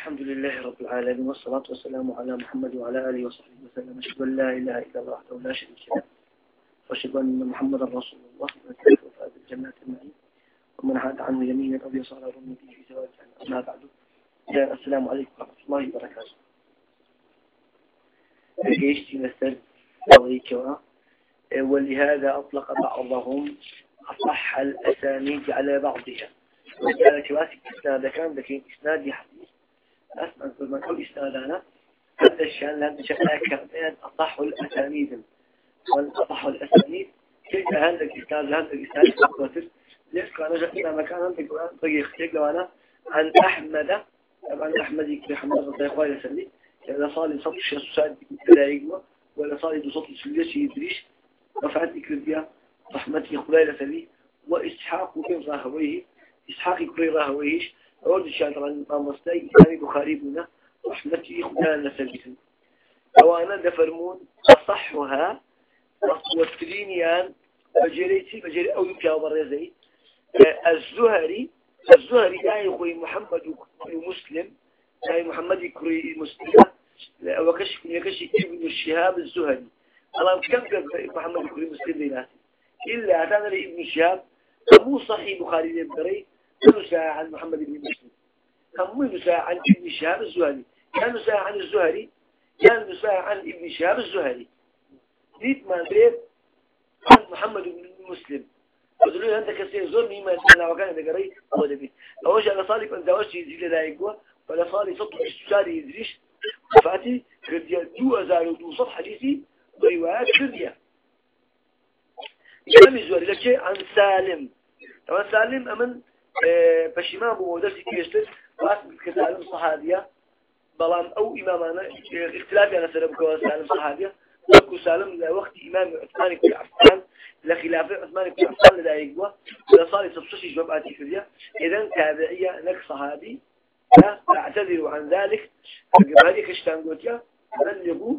الحمد لله رب العالمين والصلاة والسلام على محمد وعلى آله وصحبه وسلم. أشهد أن لا إله إلا الله وحده لا شريك له وأشهد أن محمدا رسول الله. وسلم وفاز الجنات المعين ومن عاد عنه يمينا أو يسار رمي به في زواج أما بعد السلام عليكم ورحمة الله وبركاته. جيشتي مثل عليك ولهذا أطلق بعضهم أصح الأسانيد على بعضها. وذلك واسك إسناد كان لكن إسناد حديث أسمع من كل إسناد أنا هذا الشأن لأن شأنك من أصح الأسانيد. والأصح الأسانيد كيف هذا الإسناد هذا الإسناد كوتر ليش؟ كان جاء مكان عندك وأنا اختيق لو أنا عن أحمد طبعا أحمد يكفي حمد الله إخواني يسلي إذا صار صوت الشيخ سعد لا يقوى ولا صار صوت الشيخ يدريش. رفعت ذكر رحمتي خلال يسلي وإسحاق بن راهويه إسحاق كري راهويش أود الشاطر طبعا ما مستي إمام بخاري بنا. رحمتي خلال نسلتهم أو أنا دفرمون أصحها والترينيان بجريتي بجري أو يبكى وبرزي الزهري الزهري لا يخوي محمد مسلم. لا محمد يكري مسلم. وكشف يكشف ابن الشهاب الزهري. الله كم محمد يكري مسلم بيناتي؟ إلا أتانا ابن الشهاب مو صحيح بخاري الدري كان عن محمد بن مسلم كان مو عن ابن شهاب الزهري؟ كان نساء عن الزهري كان نساء عن ابن شهاب الزهري. نيت ما دريب عن محمد بن مسلم. ودلوه أنت كسير زور مما أنا وكان ذكري هو دبي أول شيء صالح أن زوجتي يزيد لا يقوى؟ ولا صالح صوت الشاري يدريش فاتي كرديا دو أزار ودو صف حديثي روايات كرديا كلام الزهري لك عن سالم. طبعا سالم أمن بشيمان بو درسي كيشتر راس كسالم صحابية. بلام أو إمامنا اختلافي أنا سلم كوا سالم صحابية. لكو سالم لوقت إمام عثمان بن عفان لخلاف عثمان بن عفان لدا يقوى. لصالي تبصشي جواباتي كذية إذن تابعية لك صحابي. لا أعتذر عن ذلك. هذه كشتان قلت بلغوا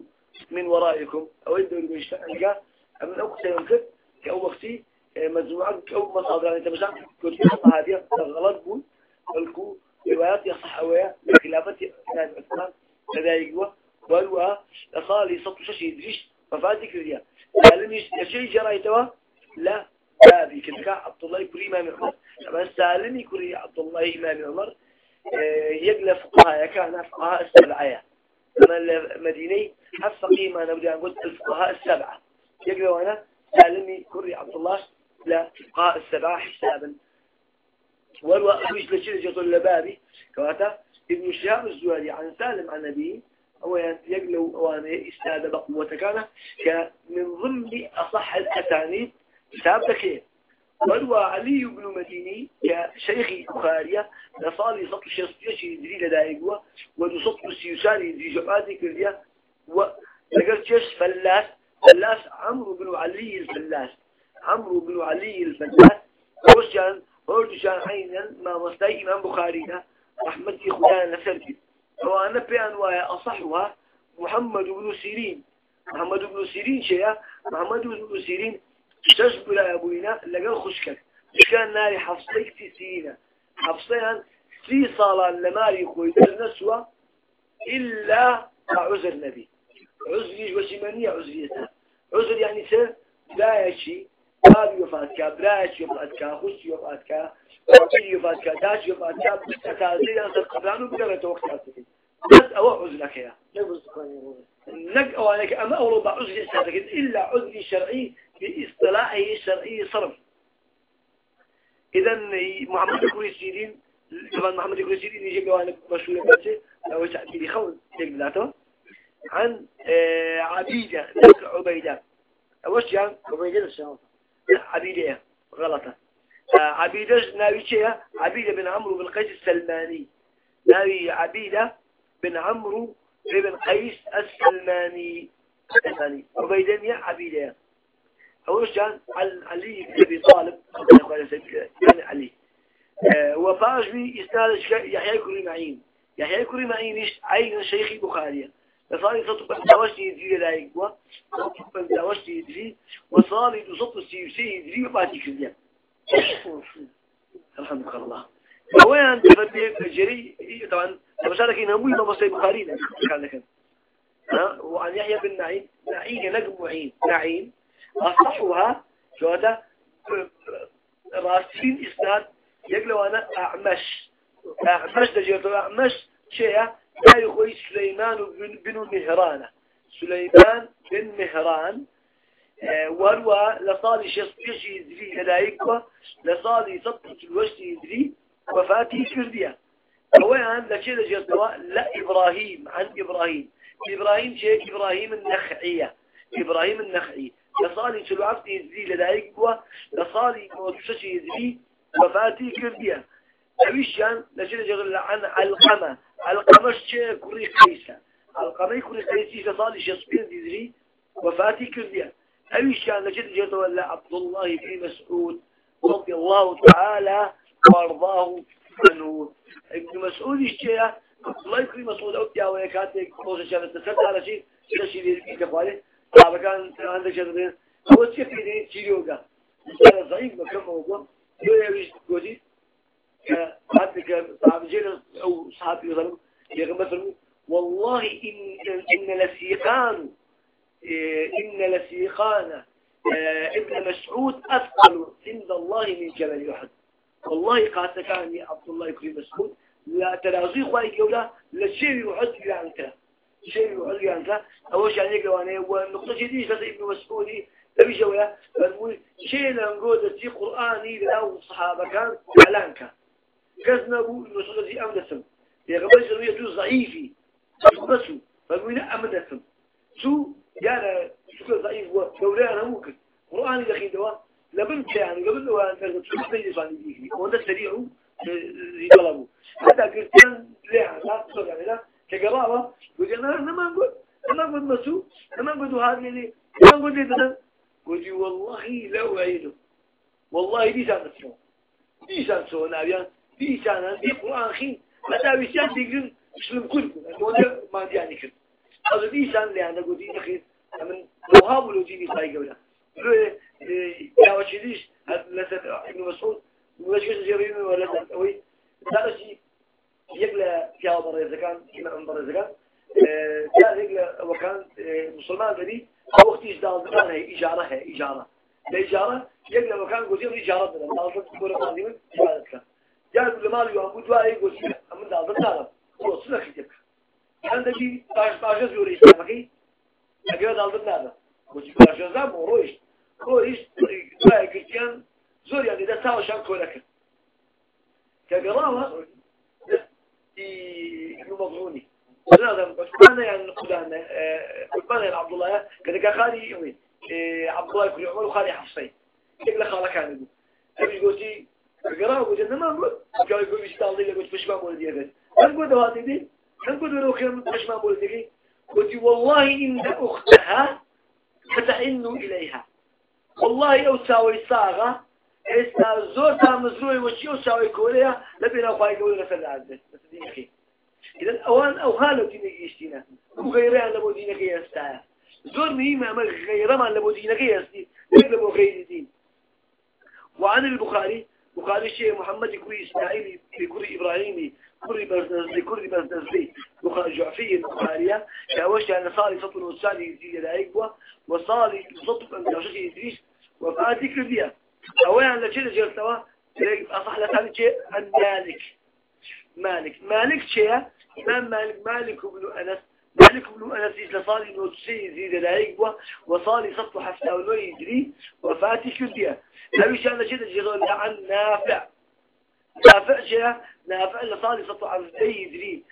من ورائكم. أو يدور من شتان من أوقت يمكن كأو وقتي مجموعة أو مصادر؟ يعني تمشان كل هذه غلط بون الكو روايات يصح أويا لخلافة إمام عثمان كذلك هو والوا أصالي صوت شيء يدريش مفاتك ذي لأن يشيء جرايتوا لا. لا بيك عبد الله كري إمام عمر. طبعا سالمي كري عبد الله إمام عمر يقل فقهاء كان فقهاء السبعة. أما المديني حفظ قيمة نبدأ نقول الفقهاء السبعة. يقل وأنا سالمي كري عبد الله لا فقهاء السبعة حسابا. والوا أمش لشيء جطل لبابي. كواتا ابن شهاب الزهري عن سالم عن نبي هو يقلو وأنا استاد بقم وتكانه كمن ضمن أصح الأسانيد كتاب ذكي والوا علي بن مديني كشيخ بخارية لصالي سطل شخصية يدري لدائقوا ودو سطل سيساري يدري جبادي كرديا ولقلت جيش فلاس فلاس عمرو بن علي الفلاس. عمرو بن علي الفلاس وشان وردشان عينا ما مستي إمام بخارينا رحمتي خدانا نسربي وأنا بيان ويا أصحها محمد بن سيرين. محمد بن سيرين شيء محمد بن سيرين تشبه لأبوينا لقى خشكك كان ناري حفصيك تسينا حفصيها في صالة لماري خوي نسوة إلا عذر نبي. عذري وشمانية عذريتها عذر يعني سر لا يشي. باب يفاتك براش يفاتك خش يفاتك وكيل يفاتك داش يفاتك تتازي أنصر قبلانو بقرة وقتاتك بس أو عذرك يا نك أوانك أما أولو بعذر إساتك إلا عذر شرعي باصطلاحه الشرعي صرف. إذا محمد كوري سيرين طبعا محمد كوري سيرين يجي بوانك مشهور بس لو تعبيري خول تقبلاته عن عبيدة ذكر عبيدة أوش يعني عبيدة الشهر عبيدة غلطة. عبيدة ناوي شيء؟ عبيدة بن عمرو بن قيس السلماني. ناوي عبيدة بن عمرو بن قيس السلماني. الثاني عبيدة عبيدة أول كان علي بن أبي طالب يعني علي. وفاجبي إسناد يحيى كريم معين يحيى كريم معين عين شيخي بخاري. فصار صوت بندوش يدري لا يقوى. صوت بندوش يدري. وصار صوت السيوسي يدري وبعد كذا. الحمد لله وين تفدي جري؟ طبعا مشارك ينموي ما بصير بخاري كان لكن ها؟ وعن يحيى بن نعيم. نعيم نجم معين. نعيم. أصحها شو هذا؟ راسين إسناد. يقلوا أنا أعمش. أعمش دجيرته أعمش شيء. لا يخوي سليمان بن مهران. سليمان بن مهران وهو لصالي شخص يدري لدايك لصالي سطة الوجه يدري وفاتي كردية. أولا لشيء لجيرته لا إبراهيم عن إبراهيم. إبراهيم شيء إبراهيم النخعية. إبراهيم النخعي. لصالي شلو عفتي يدري لدايك لصالي موتوشش يدري وفاتي كردية. أويشان لشيء جغل عن علقمة. علقمة شيء كوري قيسة علقمة كوري قيسة صالي شصبين ديزري وفاتي كردية أويشان لشيء جغل ولا عبد الله بن مسعود رضي الله تعالى وارضاه عنه. ابن مسعود الشيء الله بن مسعود أو تياوي كاتك خوش شان تسد على شيء شيء في كفاله هذا كان عندك شيء هو شيء في شيء يوجا كان ضعيف مكان موجود يعيش جودي حتى جيل أو صحابي مثلا يغمثل والله إن إن لسيقان إن لسيقان ابن مسعود أثقل عند الله من جبل أحد. والله قاسك كان عبد الله بن مسعود لا ترازي خواهي قولا لشيء يحد عنك شيء يحد عنك أول شيء يعني قوانا والنقطة جديدة ابن مسعود تبي جويا فالمول شيء نقول في قرآني له الصحابة كان إعلانك كذنا بو المسؤول في أمدسم يا قبل سنوية يجوز ضعيفي بسوا فالمول أمدسم شو يعني شو ضعيف ودولانا ممكن قرآني دخيل دوا لبنت يعني قبل لو أن شو بيجي صاني ديكي وده سريع. يطلبوا حتى كريستيان ليه؟ لا يعني لا. كقرابة وقلنا أنا ما نقول أنا نقول مسو أنا نقول هذه اللي أنا نقول لي قلت والله لا أعيده. والله دي سان تسمع دي سان سو نابيان دي سان دي قرآن خين متى بيسان تقدر مسلم كلكم هذا ما يعني كده هذا دي سان اللي أنا قلت دي أخي من وهاب لو جيني خاي قولا يا وشيديش لسه ابن مسعود جريمة ولا تسوي هذا شيء يقلا في هذا الزكان إمام الزكان جاء يقلا وكان مسلمان ذي أو وقت إجداد كان هي إجارة هي إجارة الإجارة يقدر مكان قصير إجارة من الله تقول ما دي من له يقول جوا أي قصير أمن هذا تعرف هو سنة خدك عندك باش باش زوري إسلامك أجل هذا هذا. وش باش زام ورويش رويش جوا كريستيان. زور يعني ده ساوى شان كولك كقراءة ابن مضغوني هذا قلنا يعني قلنا قلنا يعني عبد الله. كذا خالي وين عبد الله بن عمر وخالي حفصين. يقول خاله كان يقول أبي قلتي قرأ وجدنا ما نقول قال يقول مش تعطي لي قلت مش ما بقول دي هذا نقول ده هذه دي نقول له خير مش ما بقول دي قلت والله إن أختها فتحن إليها والله أو تساوي صاغة إستا زور تامزروي وشي أو تساوي كوريا لبنا خواهي قولي نفر العزة بس دين أخي إذا أوان أو هالو دينك يشتينا وغيرها لبو دينك يستايا زور مهمة أما غير ما لبو دينك يستي لبو غير دين وعن البخاري بخاري الشيخ محمد كوري إسماعيلي كوري إبراهيمي كوري بزنزلي كوري بزنزلي بخاري جعفي البخارية كأوش أن صالي سطر وصالي يزيد العيقوة وصالي سطر أن جاشة إدريس وفاتي كردية أولا لجل جلتوا أصح لك شيء عن مالك. مالك. مالك شيء إمام مالك مالك بن أنس. مالك بن أنس لصالي نوتسي يزيد العيقوة وصالي سطر حفتة ولو يدري وفاتي كردية لو شان شيء جل عن نافع. نافع شيء نافع لصالي سطر حفتة يدري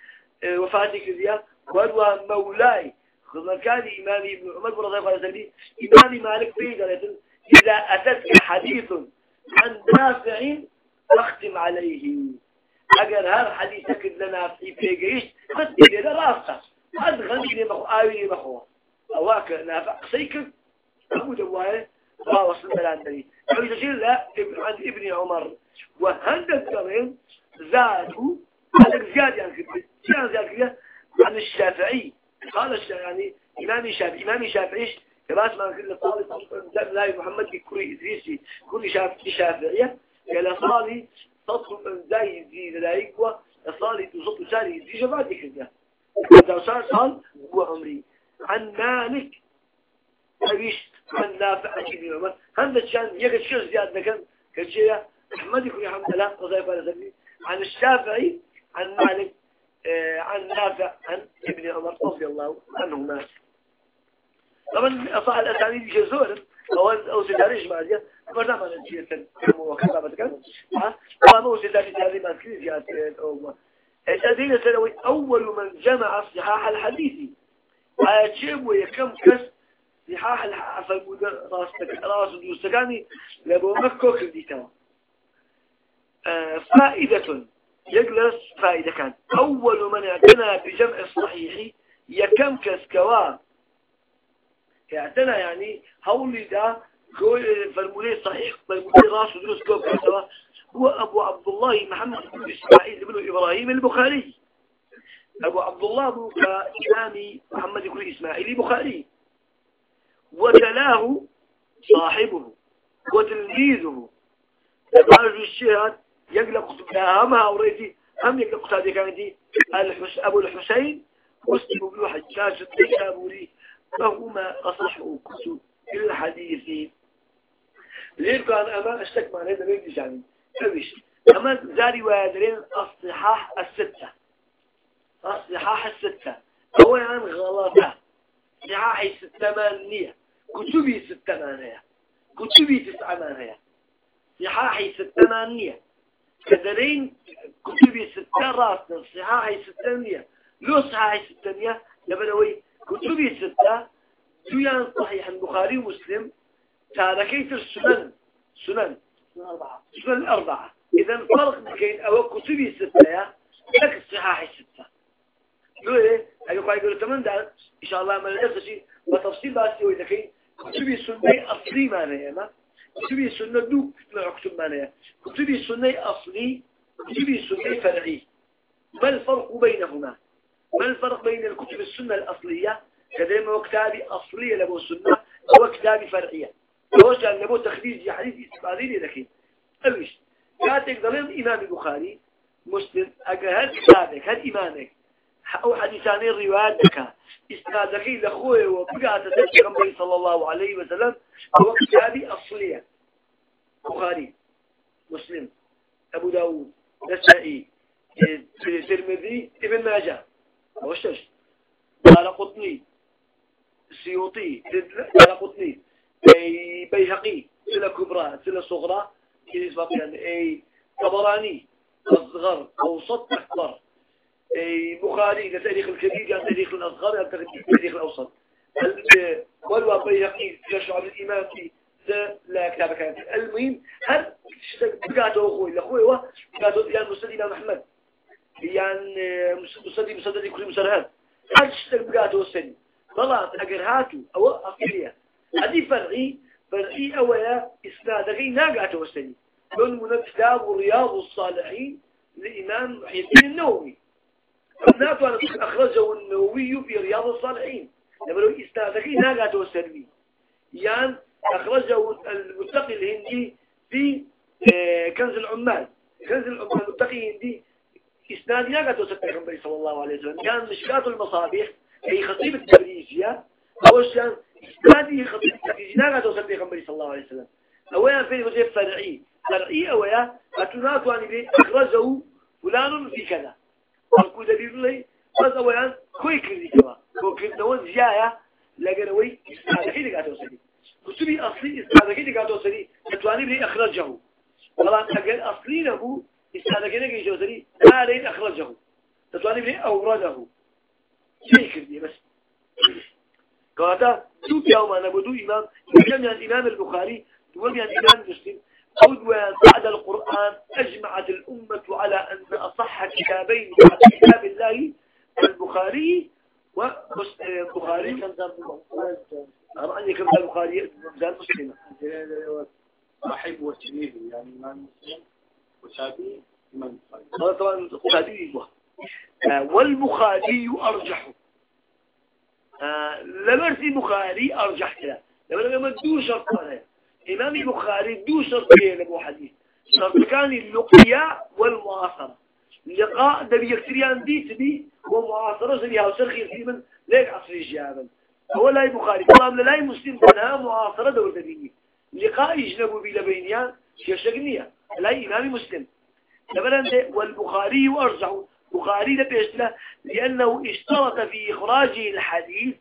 وفاتي كردية وهو مولاي. خذ كان إمامي ابن عمر بن رضي الله عنه إمامي مالك قال إذا أتتك حديث عن نافع فاختم عليه. أجل هذا حديث أكد لنا في فيجيش ختم إلى راسه وعند غني لي مخو آوي لي مخو أواك نافع قصيك أبو دواية. ما وصل بلاندري أبي تجيل لا. عند ابن عمر. وهند الكريم زادوا؟ هذا زيادة يعني كده. زيادة يعني كده. عن الشافعي. قال الشافعي يعني إمام الشافعي إمام الشافعي كباس ما نقول قلنا طالب لا محمد كوري إدريسي كوري شاف شافعية. قال صالي تطلب زي زي لا يقوى صالي تزط سالي زي جبادي كده. 11 سال وعمري عن مالك. أبيش عن نافع عن ابن عمر هذا كان يكشف زيادة كان كشيء أحمد يكون الحمد لله وظيفة لذبي عن الشافعي عن مالك آه، عن نافع عن ابن عمر رضي الله عنهما. طبعا أصاع الأسانيد جزور أو أو سداري جماعية برنامج نعم، جيتن وكذا بتكلم أه طبعا أو سداري جاري ما كل زيادة أو الذين سنوي؟ أول من جمع صحاح الحديث. عاجب ويكم كس صحاح الحديث راس دوستكاني لبو مكو كرديتها آه، فائدة. يجلس فائدة كان. أول من اعتنى بجمع الصحيح يكم كسكوا اعتنى يعني هولي دا فرمولي صحيح فرمولي راس ودروس كوب كسوا هو أبو عبد الله محمد بن إسماعيل بن إبراهيم البخاري. أبو عبد الله بن محمد بن إسماعيل البخاري. وتلاه صاحبه وتلميذه. يقال الشهاد يقلق هم هاوريتي هم يقلق تادي كانتي الحس أبو الحسين مسلم بن حجاج الديشابوري. فهما أصحوا كتب الحديث. ليه كان أما أشتك مع هذا بيت فبش أما زاري وادرين الصحاح الستة. الصحاح الستة. أولا غلطة. صحاحي ستة مانية كتبي ستة مانية كتبي تسعة مانية صحاحي ستة مانية كدرين كتبي ستة راسنا صحاحي ستة لو صحاحي ستة لبنوي كتبي ستة. دويان صحيح البخاري ومسلم. تاركيت السنن. سنن. سنن الأربعة؟ إذا فرق بين أو كتبي ستة لك الصحاح ستة. لو إيه أيوة يقولوا تمن ده إن شاء الله ما لدرس شيء وتفصيل بس يقول لك كتبي سنة أصلي ما. نيما كتبي سنة دو لا كتب ما نيا كتبي سنة أصلي كتبي سنة فرعي. ما الفرق بينهما؟ ما الفرق بين الكتب السنة الأصلية؟ كذلك كتابي أصلية لبو السنة أو كتابي فرعية لوش لبو تخريج حديث استقاليني لكن أوش كاتك ضمن إمام البخاري مسلم هل كتابك هل إمامك أو حديثاني رواياتك استنادك لأخوه وبقى تتبع صلى الله عليه وسلم هو كتابي أصلية بخاري مسلم أبو داود نسائي الترمذي ابن ماجه. وشش قال قطني سيوطي قال قطني. بيهقي سلة كبرى سلة صغرى يعني أي طبراني أصغر أوسط أكبر. أي بخاري لتاريخ الكبير يعني تاريخ الأصغر يعني تاريخ الأوسط. والوا بيهقي شعب الإمام في لا كتاب كانت المهم هل بقاته أخوي؟ لأخوي هو بقاته يعني مسند إمام محمد. يعني مسند مسند كل مسرهات. هل اشتغل بقاته السني؟ طلعت أجر هاتو أو أصلية هذه فرعي فرعي أولا إسنادك ناقعته السني من كتاب رياض الصالحين لإمام محي الدين النووي ناتو أنا أخرجه النووي في رياض الصالحين. لما إسنادك ناقعته السني يعني أخرجه المتقي الهندي في آه، كنز العمال. كنز العمال المتقي الهندي. إسناد ناقعته النبي صلى الله عليه وسلم. كان مشكات المصابيح أي خطيب التبريزية أول كان إسنادي خطيب التبريزية ناقعته النبي صلى الله عليه وسلم. أولا في وجه فرعي. فرعي أولا أتنات واني بي أخرجه فلان في كذا. أقول دليل لي بس أولا كوي كردي كما كو كردنوان زيايا لقنوي إسنادك ناقعته سني كتبي أصلي إسنادك ناقعته سني أتواني بي أخرجه. طبعا أقل أصلي له إسنادك ناقعته سني ما لين أخرجه. تتواني بي أورده. شيء كردي بس. قاعدة. شوف يوم أنا بدو إمام؟ يجمع الإمام البخاري ويجمع الإمام مسلم. أو بعد القرآن أجمعت الأمة على أن أصح كتابين بعد كتاب الله البخاري والبخاري كم دار أرأني كم دار البخاري؟ دار مسلمة صاحب وتلميذ يعني إمام مسلم وشافعي إمام البخاري. طبعا البخاري والبخاري أرجح آه، لمرسي بخاري أرجح كلا لما دو شرط إمام البخاري دو شرط لبو حديث. شرطكان اللقيا والمعاصرة. لقاء دبي يكتريان دي تبي ومعاصرة سرخي في من ليك عصري جابا هو لا بخاري. طبعا لا مسلم تنها معاصرة دور دبيني لقاء يجنبوا بي لبينيان شيشقنية لا إمام مسلم. لبنان والبخاري أرجع بخاري لبيشتله لأنه اشترط في إخراجه الحديث.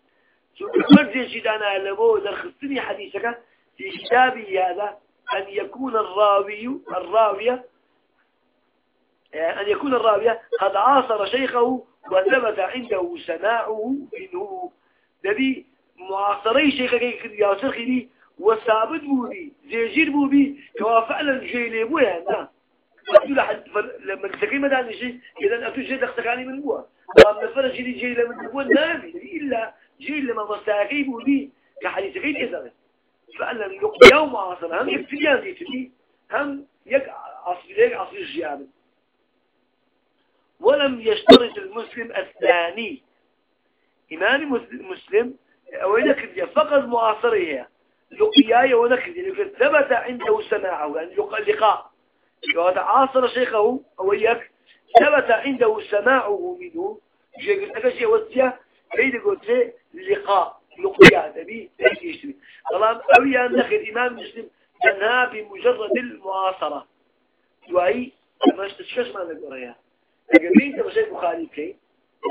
مرجع جدانا لبو درخصني حديثك في كتابه هذا أن يكون الراوي الراوية أن يكون الراوية قد عاصر شيخه وثبت عنده سماعه منه. دبي معاصري شيخك يا شيخي وثابت بودي زيجير بودي كوا فعلا جيلي بويا أتو حد لما تسكي مدان شيء إذا أتو شيء تختكاني من بوا لما فرج جيلي جيلي من بوا نامي إلا جيل لما مستاقي بودي كحديث غير إذا فعلا يوم معاصر هم يبتليان دي تبي هم يك عصر يك عصر الجيابه ولم يشترط المسلم الثاني. إمام مسلم وينكد فقط معاصرها لقياي ونكد يعني ثبت عنده سماعه يعني لقاء وهذا عاصر شيخه وياك. ثبت عنده سماعه منه. لك شيء وسيا كيد قلت لقاء. لقيا تبي إيش يشتري أوي أن دخل إمام مسلم جنها بمجرد المعاصرة. وهي ما اشتشكش ما نقول يا. أجمعين تبصير بخاري كي؟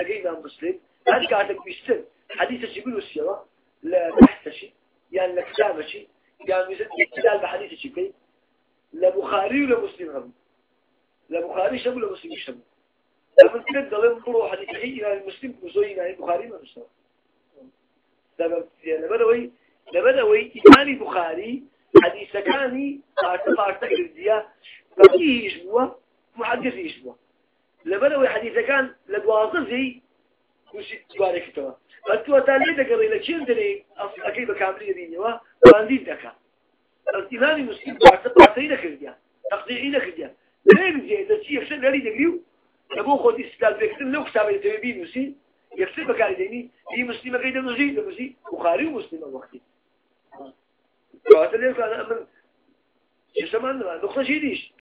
أجمعين إمام مسلم. هل كاتب بيستر حديث جبريل السيرة لا بحث شيء يعني لا كتابة شيء يعني مثل استدلال بحديث شيء كي؟ لە بخاری و لە مسلم هەبوو. لە بخاری شەبوو لە مسلمی شەبوو. لەمن پێت دەڵێ بڕۆ حەدیثەی ئیمامی مسلم و زۆی ئیمامی بخاری مەنووسەوە لەبەرەوەی لەبەرەوەی ئیمامی بخاری حەدیثەکانی پارتە پارتە کردیە فەقیهیش بووە محەدیثیش بووە. لەبەرەوەی حەدیثەکان لە دوازدە زەی کوشی دیوارێکتەوە بە تووە تا لێ دەگەڕی لە چێن دەرێ ئەفەکەی بە کامری دینەوە باندین دەکات التزام المسلم تعطينا خرديا تقضيعينا خرديا لا يمجي إذا شيء يفشل لاري دقريو لبو خود استقلال بكتن لو كتابة يتبين مسلم يفسد بكاري ديني هي مسلمة قيدة نجي لمسي بخاري ومسلمة وقتي فأتلين كان أمن شي سمان نقطة شي ديش.